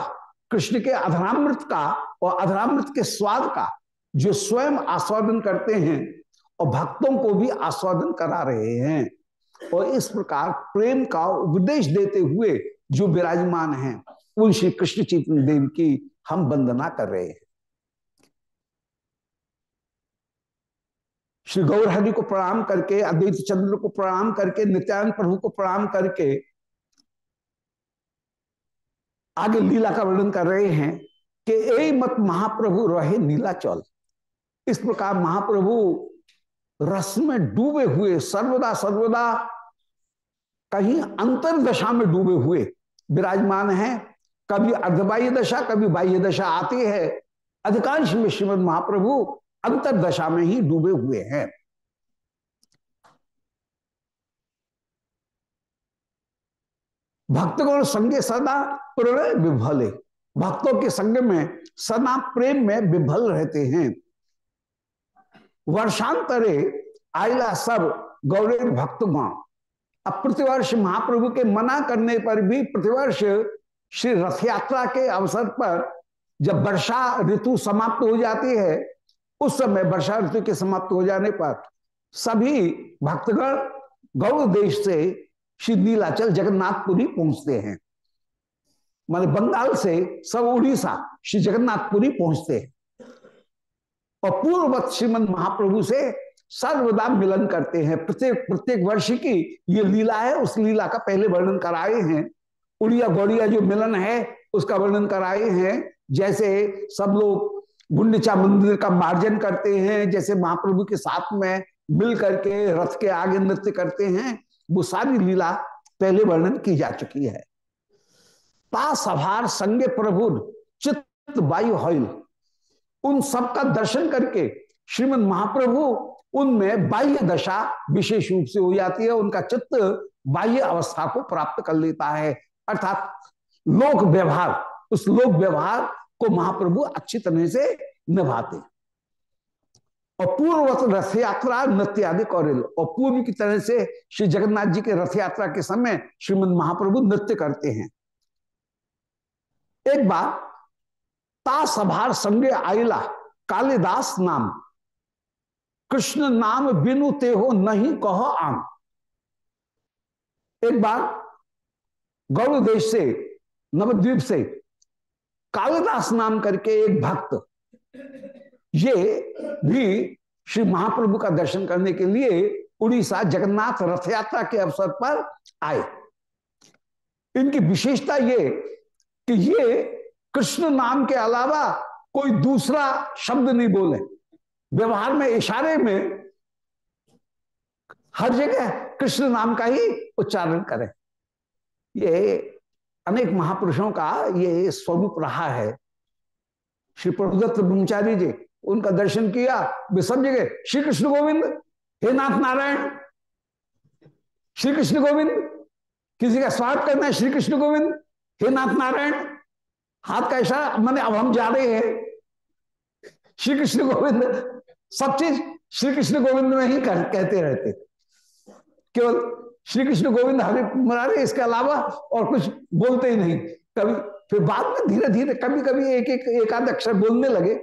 Speaker 2: कृष्ण के अधरामृत का और अधरामृत के स्वाद का जो स्वयं आस्वादन करते हैं और भक्तों को भी आस्वादन करा रहे हैं। और इस प्रकार प्रेम का उपदेश देते हुए जो विराजमान हैं, उन श्री कृष्ण चैतन्य देव की हम वंदना कर रहे हैं। श्री गौर को प्रणाम करके, अद्वैत चंद्र को प्रणाम करके, नित्यानंद प्रभु को प्रणाम करके आगे लीला का वर्णन कर रहे हैं कि ए मत महाप्रभु रहे नीलाचल इस प्रकार महाप्रभु रस में डूबे हुए, सर्वदा सर्वदा कहीं अंतर दशा में डूबे हुए विराजमान है। कभी अर्धबाह्य दशा, कभी बाह्य दशा आती है। अधिकांश में श्रीमद महाप्रभु अंतर दशा में ही डूबे हुए हैं। भक्तगण संगे सदा प्रणय विभले। भक्तों के संग में सदा प्रेम में विभल रहते हैं। वर्षांतरे आयला सब गौरव भक्तगण। अब प्रतिवर्ष महाप्रभु के मना करने पर भी प्रतिवर्ष श्री रथ यात्रा के अवसर पर जब वर्षा ऋतु समाप्त हो जाती है उस समय वर्षा ऋतु के समाप्त हो जाने पर सभी भक्तगण गौड़ देश से श्री नीलाचल जगन्नाथपुरी पहुँचते हैं। मान बंगाल से सब उड़ीसा श्री जगन्नाथपुरी पहुँचते हैं। और पूर्ववत श्रीमद महाप्रभु से सर्वदा मिलन करते हैं। प्रत्येक प्रत्येक वर्ष की ये लीला है, उस लीला का पहले वर्णन कराए हैं। उड़िया गौड़िया जो मिलन है, उसका वर्णन कराए हैं। जैसे सब लोग गुंडचा मंदिर का मार्जन करते हैं, जैसे महाप्रभु के साथ में मिल करके रथ के आगे नृत्य करते हैं, वो सारी लीला पहले वर्णन की जा चुकी है। ता सभार संगे प्रभु चित्त वायु हॉल उन सबका दर्शन करके श्रीमद महाप्रभु उनमें बाह्य दशा विशेष रूप से हो जाती है, उनका चित्त बाह्य अवस्था को प्राप्त कर लेता है। अर्थात लोक व्यवहार, उस लोक व्यवहार को महाप्रभु अच्छी तरह से निभाते और पूर्ववत रथ यात्रा नृत्य आदि कौरिल और पूर्व की तरह से श्री जगन्नाथ जी के रथ यात्रा के समय श्रीमद महाप्रभु नृत्य करते हैं। एक बार ता सभार संगे आइला कालिदास नाम। कृष्ण नाम बिनु ते हो नहीं कहो आम। एक बार गौरव देश से, नवद्वीप से कालिदास नाम करके एक भक्त, ये भी श्री महाप्रभु का दर्शन करने के लिए उड़ीसा जगन्नाथ रथ यात्रा के अवसर पर आए। इनकी विशेषता ये कि ये कृष्ण नाम के अलावा कोई दूसरा शब्द नहीं बोले। व्यवहार में, इशारे में हर जगह कृष्ण नाम का ही उच्चारण करें। ये अनेक महापुरुषों का ये स्वरूप रहा है। श्री प्रभुदत्त ब्रह्मचारी जी, उनका दर्शन किया वे सब जगह श्री कृष्ण गोविंद, हे नाथ नारायण, श्री कृष्ण गोविंद, किसी का स्वागत करना है, श्री कृष्ण गोविंद, हे नाथ नारायण, हाथ का मैंने, अब हम जा रहे हैं। श्री कृष्ण गोविंद, सब चीज़ श्री कृष्ण गोविंद में ही कहते रहते। केवल श्री कृष्ण गोविंद हरे मुरारे इसके अलावा और कुछ बोलते ही नहीं। कभी फिर बाद में धीरे धीरे कभी कभी एक एक एक आध अक्षर बोलने लगे।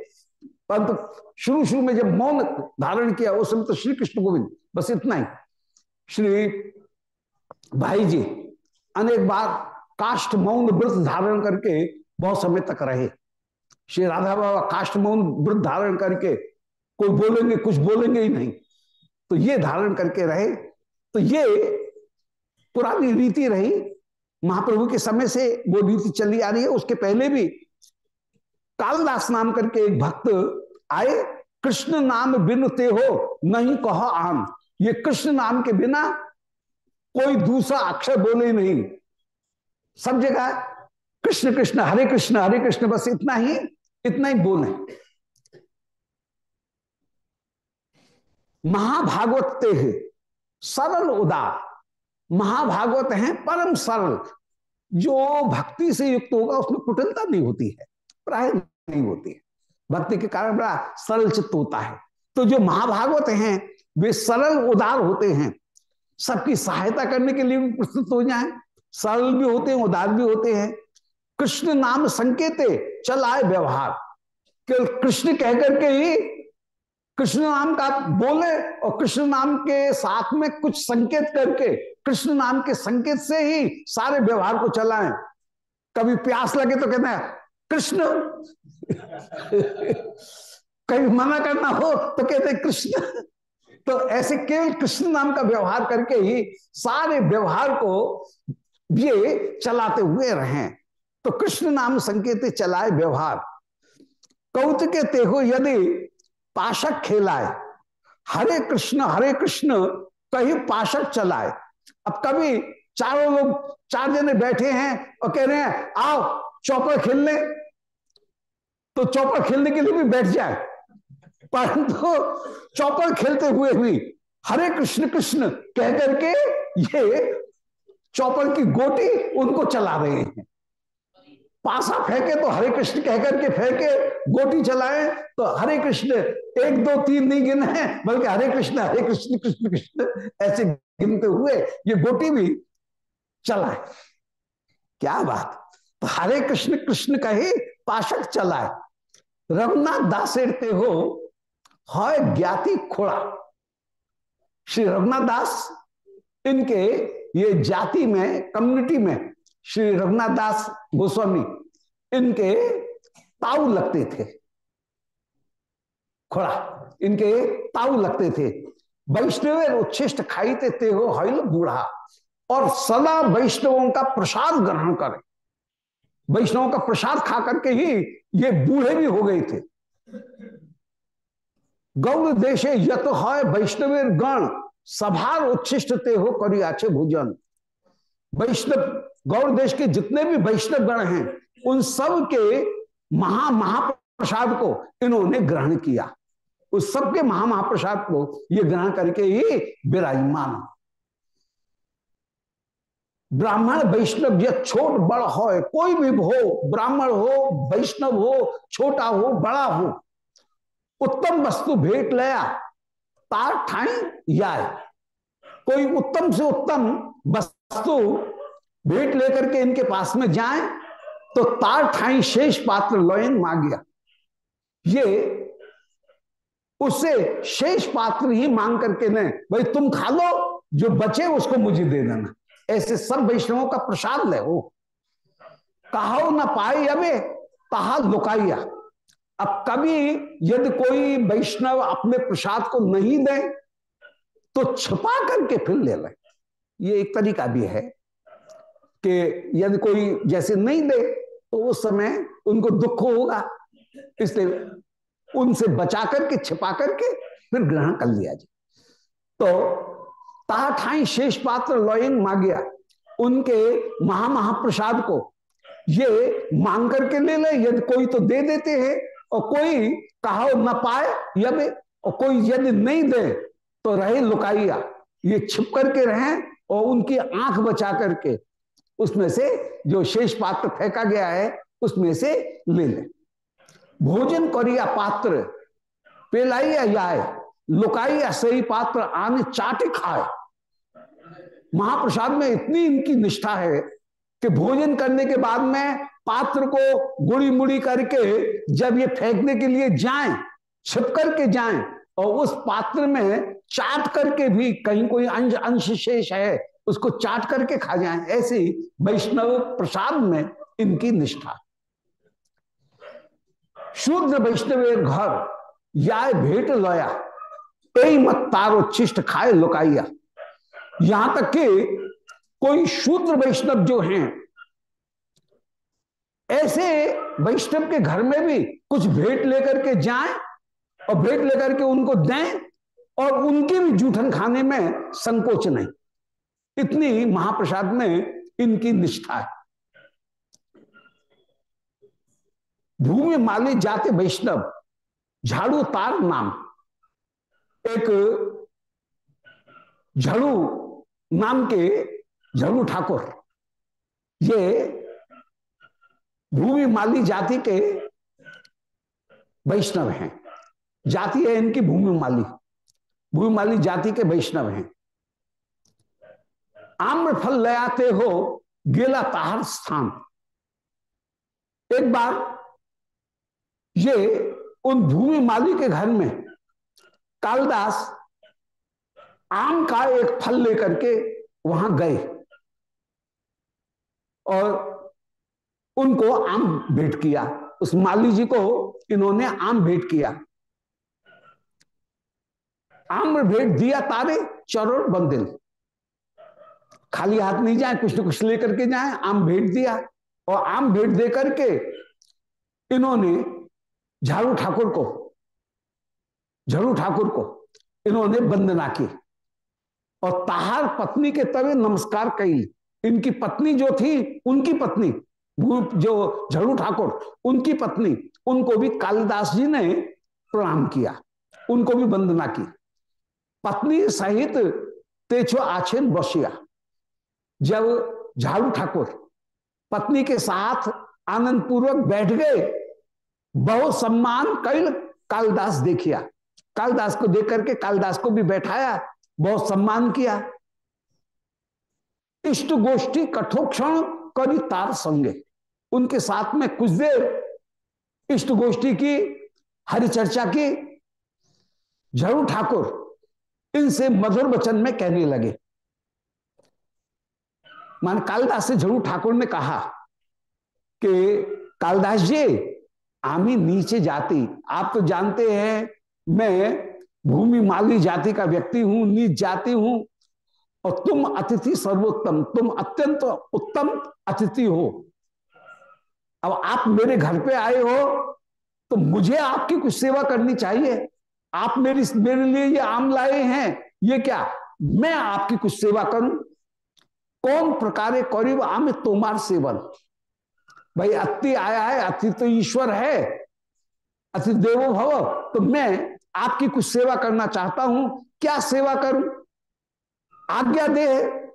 Speaker 2: परंतु शुरू शुरू में जब मौन धारण किया, उस समय तो श्री कृष्ण गोविंद, बस इतना ही। श्री भाई जी, अनेक बार काष्ठ मौन व्रत धारण करके बहुत समय तक रहे। श्री राधा बाबा काष्ट मौन व्रत धारण करके कोई बोलेंगे, कुछ बोलेंगे ही नहीं। तो ये धारण करके रहे। तो ये पुरानी रीति रही। महाप्रभु के समय से वो रीति चली आ रही है। उसके पहले भी कालदास नाम करके एक भक्त आए, कृष्ण नाम बिन ते हो, नहीं कहो आम। ये कृष्ण नाम के बिना कोई दूसरा अक्षर बोले नहीं। सब जगह कृष्ण कृष्ण, हरे कृष्ण हरे कृष्ण, बस इतना ही इतना ही बोले। महाभागवत ते सरल उदार। महाभागवत हैं, परम सरल। जो भक्ति से युक्त होगा, उसमें कुटिलता नहीं होती है, प्राय नहीं होती है। भक्ति के कारण बड़ा सरल चित्त होता है। तो जो महाभागवत हैं, वे सरल, उदार होते हैं। सबकी सहायता करने के लिए भी प्रस्तुत हो जाए। सरल भी होते हैं, उदार भी होते हैं। कृष्ण नाम संकेते चलाए व्यवहार। केवल कृष्ण कहकर के ही कृष्ण नाम का बोले और कृष्ण नाम के साथ में कुछ संकेत करके कृष्ण नाम के संकेत से ही सारे व्यवहार को चलाएँ। कभी प्यास लगे तो कहते हैं, कृष्ण! *laughs* कभी मना करना हो तो कहते कृष्ण! *laughs* तो ऐसे केवल कृष्ण नाम का व्यवहार करके ही सारे व्यवहार को ये चलाते हुए रहे। तो कृष्ण नाम संकेत चलाए व्यवहार। कौतुक के हो यदि पाशक खेलाए, हरे कृष्ण हरे कृष्ण, कहीं पाशक चलाए। अब कभी चारों लोग, चार जने बैठे हैं और कह रहे हैं, आओ चौपर खेल ले। तो चौपर खेलने के लिए भी बैठ जाए। परंतु चौपर खेलते हुए भी हरे कृष्ण कृष्ण कह करके ये चौपर की गोटी उनको चला रहे हैं। पासा फेंके तो हरे कृष्ण कह करके फेंके, गोटी चलाए तो हरे कृष्ण एक, दो, तीन नहीं गिने, बल्कि हरे कृष्ण हरे कृष्ण कृष्ण कृष्ण, ऐसे गिनते हुए, ये गोटी भी चलाए क्या बात? तो हरे कृष्ण कृष्ण कहे पाशक चलाए रघुनाथ दासेरते हो है ज्ञाति खोड़ा। श्री रघुनाथ दास, इनके ये जाति में, कम्युनिटी में, श्री रघुनाथ दास गोस्वामी, इनके ताऊ लगते थे। खोड़ा, इनके ताऊ लगते थे। वैष्णव उच्छिष्ट खाईते ते हो हईल बूढ़ा। और सदा वैष्णवों का प्रसाद ग्रहण करें। वैष्णवों का प्रसाद खा करके ही ये बूढ़े भी हो गए थे। गौर देशे यत है वैष्णव गण, सभार उच्छिष्ट ते हो करी आचे भोजन। वैष्णव गौर देश के जितने भी वैष्णव गण हैं, उन सब के महा महाप्रसाद को इन्होंने ग्रहण किया। उस सबके महा महाप्रसाद को ये ग्रहण करके ही विराजमान। ब्राह्मण वैष्णव यह छोट बड़ हो कोई भी हो, ब्राह्मण हो, वैष्णव हो, छोटा हो, बड़ा हो, उत्तम वस्तु भेंट लया, तार ठाई या कोई उत्तम से उत्तम वस्तु भेंट लेकर के इनके पास में जाए तो तार ठाई शेष पात्र लोयन मांगिया। ये उससे शेष पात्र ही मांग करके ने भाई तुम खा लो, जो बचे उसको मुझे दे देना। ऐसे सब वैष्णवों का प्रसाद ले वो कहा न पाए अबे, कहा लुकाइया। अब कभी यदि कोई वैष्णव अपने प्रसाद को नहीं दे तो छुपा करके फिर ले ले। ये एक तरीका भी है कि यदि कोई जैसे नहीं दे तो उस समय उनको दुख होगा। इसलिए उनसे बचा करके, छिपा करके, फिर ग्रहण कर लिया जाए तो ताठाई शेष पात्र लॉइन मांगिया, उनके महा महाप्रसाद को, ये मांग करके ले ले, यदि कोई तो दे देते हैं, और कोई कहा न पाए, यद, और कोई यदि नहीं दे तो रहे लुकाइया। ये छिप करके रहे, और उनकी आँख बचा करके, उसमें से जो शेष पात्र फेंका गया है, उसमें से ले ले। भोजन करिया पात्र, पेलाइया जाए, लुकाइया सही पात्र आने चाटे खाए। महाप्रसाद में इतनी इनकी निष्ठा है कि भोजन करने के बाद में पात्र को गुड़ी मुड़ी करके जब ये फेंकने के लिए जाएँ, छिप करके जाएँ, और उस पात्र में चाट करके भी कहीं कोई अंश अंश शेष है, उसको चाट करके खा जाएँ, ऐसी वैष्णव प्रसाद में इनकी निष्ठा। शूद्र वैष्णव घर या भेंट लोया कई मत तारो चिष्ट खाए लुकाइया। यहाँ तक कि कोई शूद्र वैष्णव जो हैं, ऐसे वैष्णव के घर में भी कुछ भेंट लेकर के जाएँ और भेंट लेकर के उनको दें और उनके भी जूठन खाने में संकोच नहीं। इतनी महाप्रसाद में इनकी निष्ठा है। भूमि माली जाते वैष्णव, झाड़ू तार नाम। एक झड़ू नाम के झड़ू ठाकुर, ये भूमि माली जाति के वैष्णव हैं। जाति है इनकी भूमि माली। भूमि माली जाति के वैष्णव हैं। आम्र फल ले आते हो, गेला ताहर स्थान। एक बार ये उन भूमि माली के घर में कालदास आम का एक फल लेकर के वहाँ गए। और उनको आम भेंट किया। उस माली जी को इन्होंने आम भेंट किया। आम भेंट दिया तारे चरण बंदिल। खाली हाथ नहीं जाए, कुछ न कुछ लेकर के जाए, आम भेंट दिया। और आम भेंट दे करके इन्होंने झाड़ू ठाकुर को झाड़ू ठाकुर को, इन्होंने वंदना की। और ताहार पत्नी के तवे नमस्कार कई। इनकी पत्नी जो थी, उनकी पत्नी जो झड़ू ठाकुर, उनकी पत्नी, उनको भी कालिदास जी ने प्रणाम किया। उनको भी वंदना की। पत्नी सहित तेछो आछेन बसिया। जब झाड़ू ठाकुर पत्नी के साथ आनंद पूर्वक बैठ गए बहुत सम्मान कल कालिदास देखिया कालिदास को देख करके कालिदास को भी बैठाया, बहुत सम्मान किया। इष्ट गोष्ठी कठोक्षण करी तार संगे। उनके साथ में कुछ देर इष्ट गोष्ठी की हरि चर्चा की। झरू ठाकुर इनसे मधुर वचन में कहने लगे। मान कालिदास से झरू ठाकुर ने कहा कि कालिदास जी आमी नीचे जाति। आप तो जानते हैं, मैं भूमि माली जाति का व्यक्ति हूँ, नीच जाति हूँ, और तुम अतिथि सर्वोत्तम, तुम अत्यंत उत्तम अतिथि हो। अब आप मेरे घर पे आए हो तो मुझे आपकी कुछ सेवा करनी चाहिए। आप मेरी, मेरे लिए ये आम लाए हैं, ये क्या? मैं आपकी कुछ सेवा करूँ? कौन प्रकारे करीब आम तोमार सेवन? भाई अति आया है, अति तो ईश्वर है, अति देवो भव। तो मैं आपकी कुछ सेवा करना चाहता हूँ। क्या सेवा करूँ? आज्ञा दे,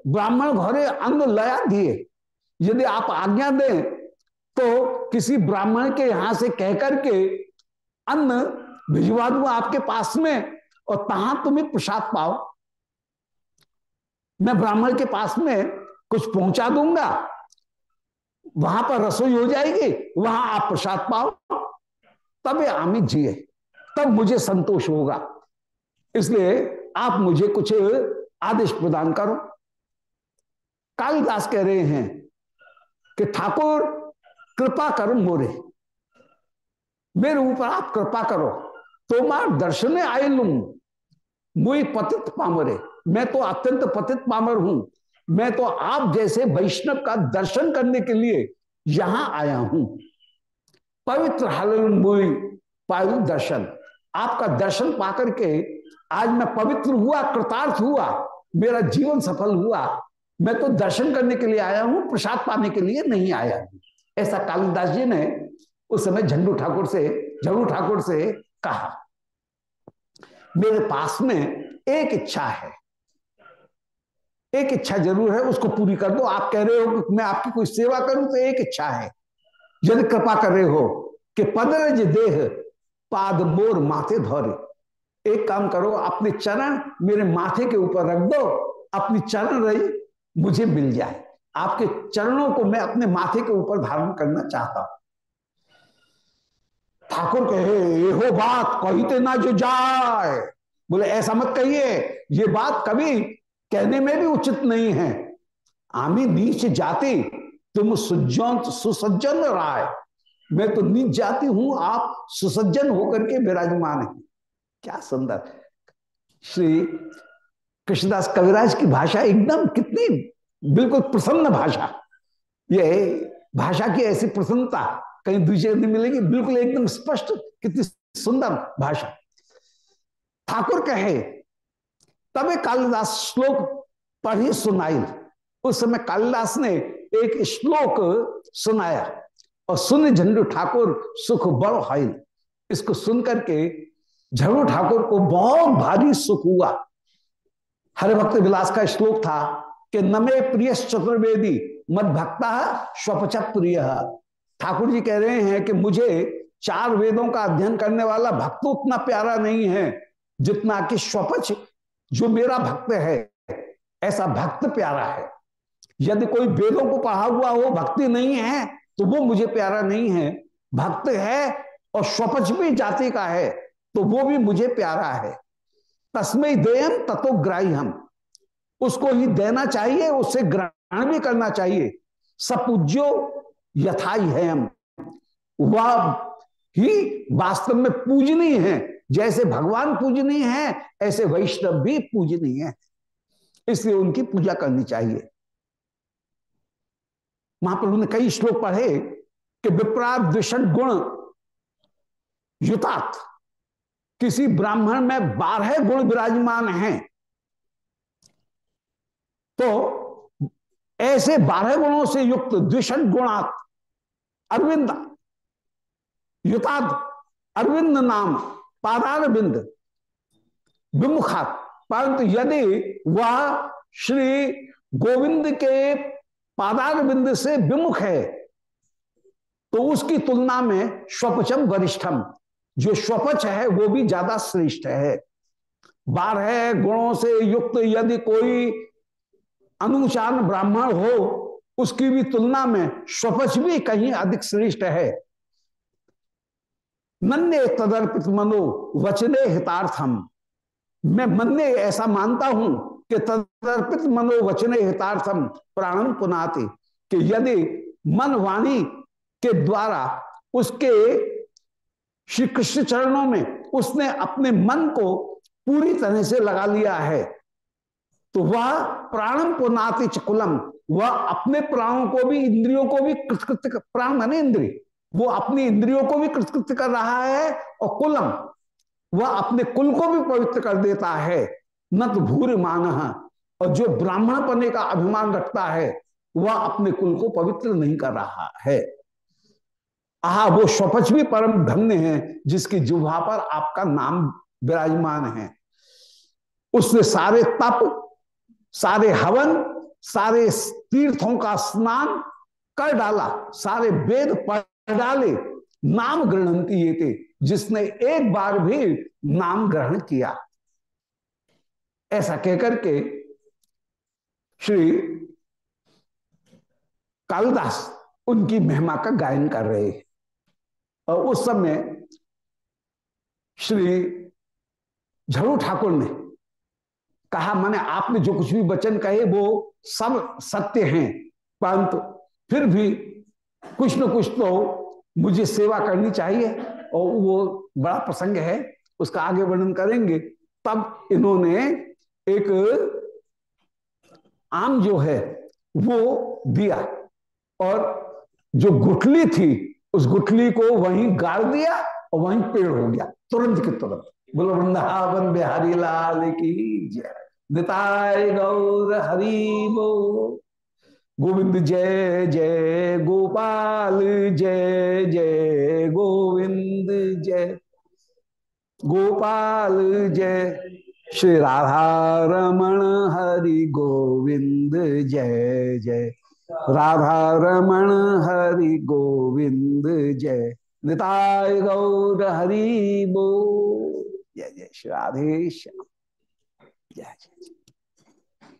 Speaker 2: ब्राह्मण घरे अन्न लया दिए। यदि आप आज्ञा दें तो किसी ब्राह्मण के यहाँ से कहकर के अन्न भिजवा दू आपके पास में और तहां तुम्हें प्रसाद पाओ। मैं ब्राह्मण के पास में कुछ पहुँचा दूँगा। वहाँ पर रसोई हो जाएगी, वहाँ आप प्रसाद पाओ, तब अमित जिए, तब मुझे संतोष होगा। इसलिए आप मुझे कुछ आदेश प्रदान करो। कालिदास कह रहे हैं कि ठाकुर, कृपा करो मोरे। मेरे ऊपर आप कृपा करो तुम्हार दर्शन आए लू। मुई पतित पामरे, मैं तो अत्यंत पतित पामर हूँ। मैं तो आप जैसे वैष्णव का दर्शन करने के लिए यहाँ आया हूँ। पवित्र हलमुई पायु दर्शन। आपका दर्शन पाकर के आज मैं पवित्र हुआ, कृतार्थ हुआ, मेरा जीवन सफल हुआ। मैं तो दर्शन करने के लिए आया हूँ, प्रसाद पाने के लिए नहीं आया हूँ। ऐसा कालिदास जी ने उस समय झंडू ठाकुर से, झंडू ठाकुर से कहा, मेरे पास में एक इच्छा है। एक इच्छा ज़रूर है, उसको पूरी कर दो। आप कह रहे हो कि मैं आपकी कोई सेवा करूँ तो एक इच्छा है। यदि कृपा कर रहे हो कि पदरज देह पाद मोर माथे धोरे। एक काम करो, अपने चरण मेरे माथे के ऊपर रख दो, अपनी चरण रही मुझे मिल जाए। आपके चरणों को मैं अपने माथे के ऊपर धारण करना चाहता हूँ। ठाकुर कहे, ये हो बात कहते ना जो जाए। बोले, ऐसा मत कहिए, ये बात कभी कहने में भी उचित नहीं है। आमी नीच जाति, तुम सुजन सुसज्जन राय। मैं तो नीच जाती हूँ, आप सुसज्जन होकर के विराजमान है। क्या सुंदर। श्री कृष्णदास कविराज की भाषा एकदम कितनी बिल्कुल प्रसन्न भाषा। ये भाषा की ऐसी प्रसन्नता कहीं दूसरे नहीं मिलेगी, बिल्कुल एकदम स्पष्ट, कितनी सुंदर भाषा। ठाकुर कहे तबे कालिदास श्लोक पढ़ी सुनाई। उस समय कालिदास ने एक श्लोक सुनाया और सुन, झंडू ठाकुर सुख बड़ो हाइल इसको सुन करके झंडू ठाकुर को बहुत भारी सुख हुआ। हरे भक्त विलास का श्लोक था कि नमे प्रिय चतुर्वेदी मत भक्ता स्वपच प्रिय। ठाकुर जी कह रहे हैं कि मुझे चार वेदों का अध्ययन करने वाला भक्त उतना प्यारा नहीं है जितना कि स्वपच जो मेरा भक्त है, ऐसा भक्त प्यारा है। यदि कोई वेदों को पढ़ा हुआ हो, भक्ति नहीं है तो वो मुझे प्यारा नहीं है। भक्त है और स्वपच भी जाति का है तो वो भी मुझे प्यारा है। तस्मय देयम तत्व ग्राही हम उसको ही देना चाहिए उससे ग्रहण भी करना चाहिए। सपूज्यो यथाई है हम वह ही वास्तव में पूजनीय है। जैसे भगवान पूजनीय है, ऐसे वैष्णव भी पूजनीय है। इसलिए उनकी पूजा करनी चाहिए। महाप्रभु ने कई श्लोक पढ़े कि विप्रात द्विषण गुण युतात। किसी ब्राह्मण में बारह गुण विराजमान हैं। तो ऐसे बारह गुणों से युक्त द्विषण गुणात अरविंद, युतात अरविंद नाम पादार बिंद विमुखा परंतु यदि वह श्री गोविंद के पादार बिंद से विमुख है तो उसकी तुलना में स्वपचम वरिष्ठम। जो स्वपच है, वो भी ज़्यादा श्रेष्ठ है। बारह गुणों से युक्त यदि कोई अनुचार ब्राह्मण हो, उसकी भी तुलना में स्वपच भी कहीं अधिक श्रेष्ठ है। नन्ने तदर्पित मनो वचने हितार्थम। मैं मन ऐसा मानता हूँ कि तदर्पित मनोवचने हितार्थम प्राणम पुनाते, कि यदि मन वाणी के द्वारा उसके श्री कृष्ण चरणों में उसने अपने मन को पूरी तरह से लगा लिया है तो वह प्राणम पुनाति चकुलम, वह अपने प्राणों को भी, इंद्रियों को भी कृतकृत्य प्राण माने इंद्रिय। वो अपनी इंद्रियों को भी कृतकृत्य कर रहा है और कुलम, वह अपने कुल को भी पवित्र कर देता है। न तो भूर मान और जो ब्राह्मण पने का अभिमान रखता है, वह अपने कुल को पवित्र नहीं कर रहा है। आह, वो स्वपच भी परम धन्य है, जिसकी जुहा पर आपका नाम विराजमान है। उसने सारे तप, सारे हवन, सारे तीर्थों का स्नान कर डाला, सारे वेद पढ़ डाले, नाम ग्रहणती ये थे, जिसने एक बार भी नाम ग्रहण किया। ऐसा कहकर के श्री कालिदास उनकी महिमा का गायन कर रहे हैं। और उस समय श्री झरू ठाकुर ने कहा, मैंने आपने जो कुछ भी वचन कहे वो सब सत्य हैं, परंतु फिर भी कुछ न कुछ तो मुझे सेवा करनी चाहिए और वो बड़ा प्रसंग है, उसका आगे वर्णन करेंगे। तब इन्होंने एक आम जो है, वो दिया और जो गुठली थी, उस गुठली को वहीं गाड़ दिया और वहीं पेड़ हो गया, तुरंत के तुरंत। बोलो, वृंदावन बिहारी लाल की जय। निताय गौर हरि बो गोविंद जय जय गोपाल, जय जय गोविंद, जय गोपाल, जय श्री राधा रमण हरि गोविंद, जय जय राधा रमण हरि गोविंद, जय निताय गौर हरि बो जय जय श्री राधे श्याम। जय जय।